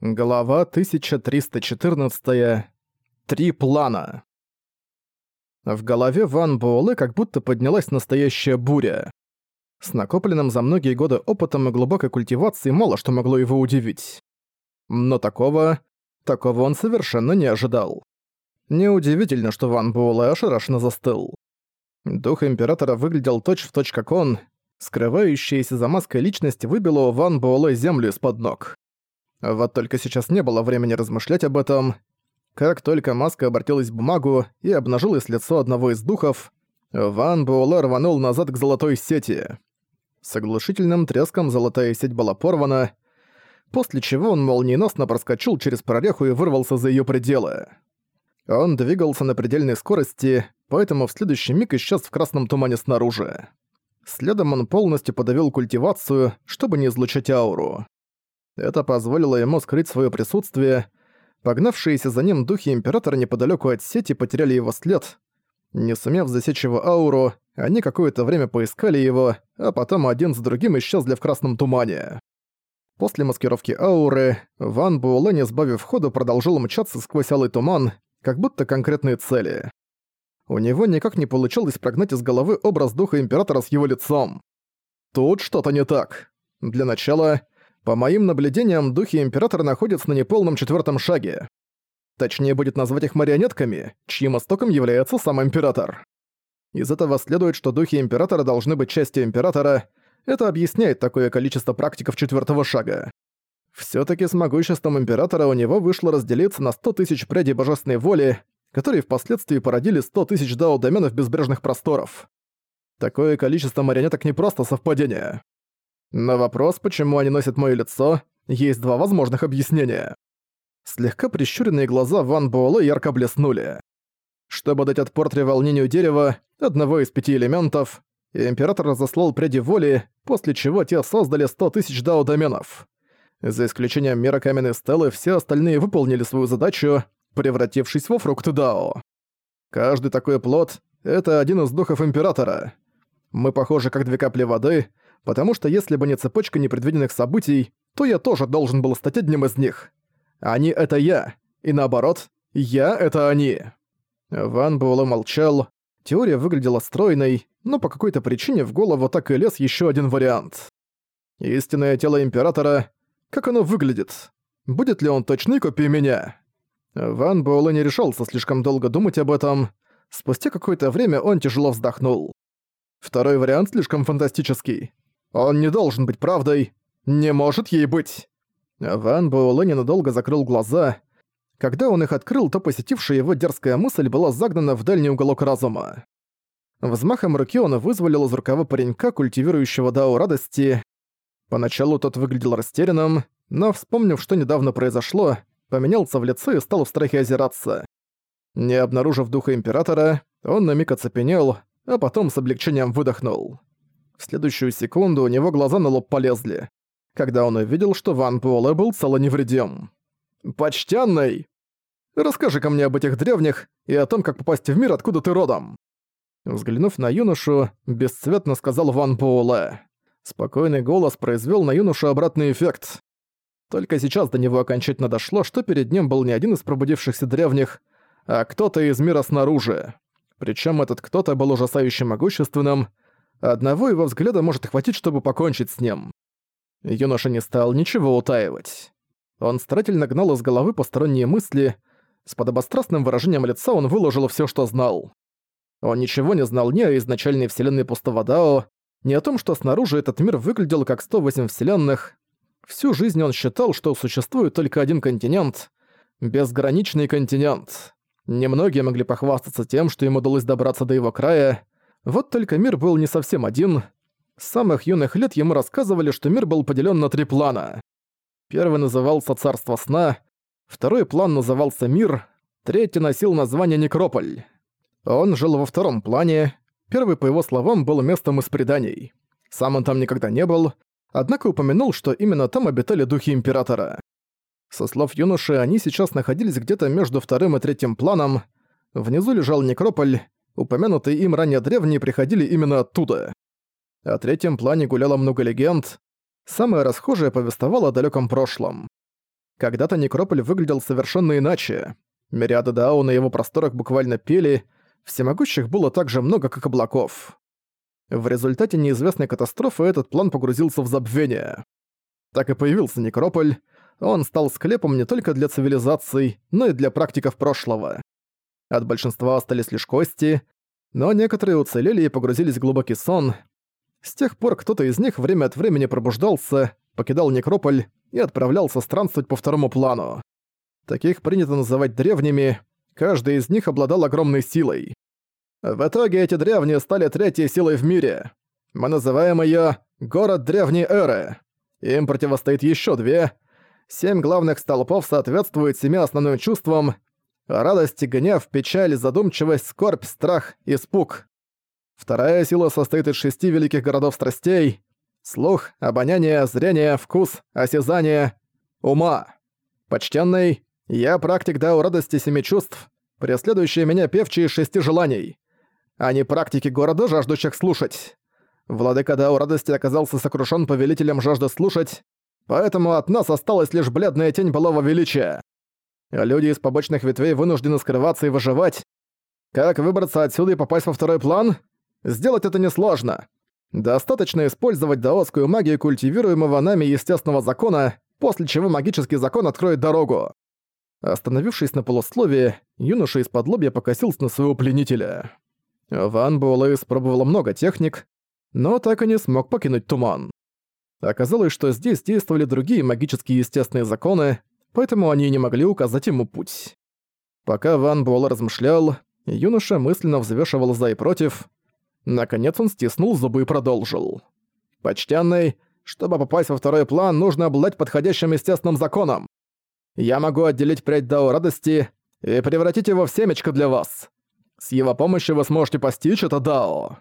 Глава 1314. Три плана. В голове Ван Буэлэ как будто поднялась настоящая буря. С накопленным за многие годы опытом и глубокой культивацией мало что могло его удивить. Но такого... такого он совершенно не ожидал. Неудивительно, что Ван Буэлэ ошарашенно застыл. Дух Императора выглядел точь-в-точь как он, скрывающаяся за маской личность выбила у Ван Буэлэ землю из-под ног. Вот только сейчас не было времени размышлять об этом. Как только маска обратилась в бумагу и обнажилось лицо одного из духов, Ван Буэлэ рванул назад к золотой сети. С оглушительным треском золотая сеть была порвана, после чего он молниеносно проскочил через прореху и вырвался за ее пределы. Он двигался на предельной скорости, поэтому в следующий миг исчез в красном тумане снаружи. Следом он полностью подавил культивацию, чтобы не излучать ауру. Это позволило ему скрыть свое присутствие. Погнавшиеся за ним духи Императора неподалеку от сети потеряли его след. Не сумев засечь его ауру, они какое-то время поискали его, а потом один за другим исчезли в красном тумане. После маскировки ауры, Ван Буэлэ, не сбавив ходу, продолжил мчаться сквозь алый туман, как будто конкретные цели. У него никак не получалось прогнать из головы образ духа Императора с его лицом. Тут что-то не так. Для начала, по моим наблюдениям, духи Императора находятся на неполном четвертом шаге. Точнее будет назвать их марионетками, чьим истоком является сам Император. Из этого следует, что духи Императора должны быть частью Императора, это объясняет такое количество практиков четвертого шага. все таки с могуществом Императора у него вышло разделиться на 100 тысяч прядей божественной воли, которые впоследствии породили 100 тысяч дао-доменов безбрежных просторов. Такое количество марионеток не просто совпадение. На вопрос, почему они носят моё лицо, есть два возможных объяснения. Слегка прищуренные глаза Ван Буэлэ ярко блеснули. Чтобы дать отпор треволнению дерева, одного из пяти элементов, Император разослал пряди воли, после чего те создали 100 тысяч дао-доменов. За исключением мира каменной стелы, все остальные выполнили свою задачу, превратившись во фрукты дао. Каждый такой плод — это один из духов Императора. Мы похожи как две капли воды, потому что если бы не цепочка непредвиденных событий, то я тоже должен был стать одним из них. Они — это я, и наоборот, я — это они. Ван Буэлэ молчал. Теория выглядела стройной, но по какой-то причине в голову так и лез еще один вариант. Истинное тело Императора, как оно выглядит? Будет ли он точной копией меня? Ван Буэлэ не решался слишком долго думать об этом. Спустя какое-то время он тяжело вздохнул. Второй вариант слишком фантастический. Он не должен быть правдой. Не может ей быть. Ван Буэлэ ненадолго закрыл глаза. Когда он их открыл, то посетившая его дерзкая мысль была загнана в дальний уголок разума. Взмахом руки он вызволил из рукава паренька, культивирующего Дао радости. Поначалу тот выглядел растерянным, но, вспомнив, что недавно произошло, поменялся в лице и стал в страхе озираться. Не обнаружив духа Императора, он на миг оцепенел, а потом с облегчением выдохнул. В следующую секунду у него глаза на лоб полезли, когда он увидел, что Ван Буэлэ был цело невредим. «Почтенный! Расскажи-ка мне об этих древних и о том, как попасть в мир, откуда ты родом!» Взглянув на юношу, бесцветно сказал Ван Буэлэ. Спокойный голос произвел на юношу обратный эффект. Только сейчас до него окончательно дошло, что перед ним был не один из пробудившихся древних, а кто-то из мира снаружи. Причем этот кто-то был ужасающе могущественным, Одного его взгляда может хватить, чтобы покончить с ним. Юноша не стал ничего утаивать. Он старательно гнал из головы посторонние мысли, с подобострастным выражением лица он выложил все, что знал. Он ничего не знал ни о изначальной вселенной пустого Дао, ни о том, что снаружи этот мир выглядел как 108 вселенных. Всю жизнь он считал, что существует только один континент — безграничный континент. Немногие могли похвастаться тем, что им удалось добраться до его края, вот только мир был не совсем один. С самых юных лет ему рассказывали, что мир был поделен на три плана. Первый назывался «Царство сна», второй план назывался «Мир», третий носил название «Некрополь». Он жил во втором плане, первый, по его словам, был местом из преданий. Сам он там никогда не был, однако упомянул, что именно там обитали духи Императора. Со слов юноши, они сейчас находились где-то между вторым и третьим планом. Внизу лежал некрополь, упомянутые им ранее древние приходили именно оттуда. О третьем плане гуляло много легенд. Самое расхожее повествовало о далеком прошлом. Когда-то Некрополь выглядел совершенно иначе. Мириады Дао на его просторах буквально пели, всемогущих было так же много, как облаков. В результате неизвестной катастрофы этот план погрузился в забвение. Так и появился Некрополь, он стал склепом не только для цивилизаций, но и для практиков прошлого. От большинства остались лишь кости, но некоторые уцелели и погрузились в глубокий сон. С тех пор кто-то из них время от времени пробуждался, покидал Некрополь и отправлялся странствовать по второму плану. Таких принято называть древними, каждый из них обладал огромной силой. В итоге эти древние стали третьей силой в мире. Мы называем её «Город Древней Эры». Им противостоит ещё две. Семь главных столпов соответствуют семи основным чувствам — радость, гнев, печаль, задумчивость, скорбь, страх, испуг. Вторая сила состоит из шести великих городов страстей — слух, обоняние, зрение, вкус, осязание, ума. Почтенный, я практик Дао радости семи чувств, преследующие меня певчие шести желаний а не практики города, жаждущих слушать. Владыка Дао радости оказался сокрушен повелителем жажды слушать, поэтому от нас осталась лишь бледная тень былого величия. Люди из побочных ветвей вынуждены скрываться и выживать. Как выбраться отсюда и попасть во второй план? Сделать это несложно. Достаточно использовать даосскую магию культивируемого нами естественного закона, после чего магический закон откроет дорогу. Остановившись на полусловие, юноша из-под лобья покосился на своего пленителя. Ван Буэлэ испробовала много техник, но так и не смог покинуть туман. Оказалось, что здесь действовали другие магические естественные законы, поэтому они не могли указать ему путь. Пока Ван Буэлэ размышлял, юноша мысленно взвешивал за и против. Наконец он стиснул зубы и продолжил. «Почтенный, чтобы попасть во второй план, нужно обладать подходящим естественным законом. Я могу отделить прядь Дао радости и превратить его в семечко для вас. С его помощью вы сможете постичь это Дао.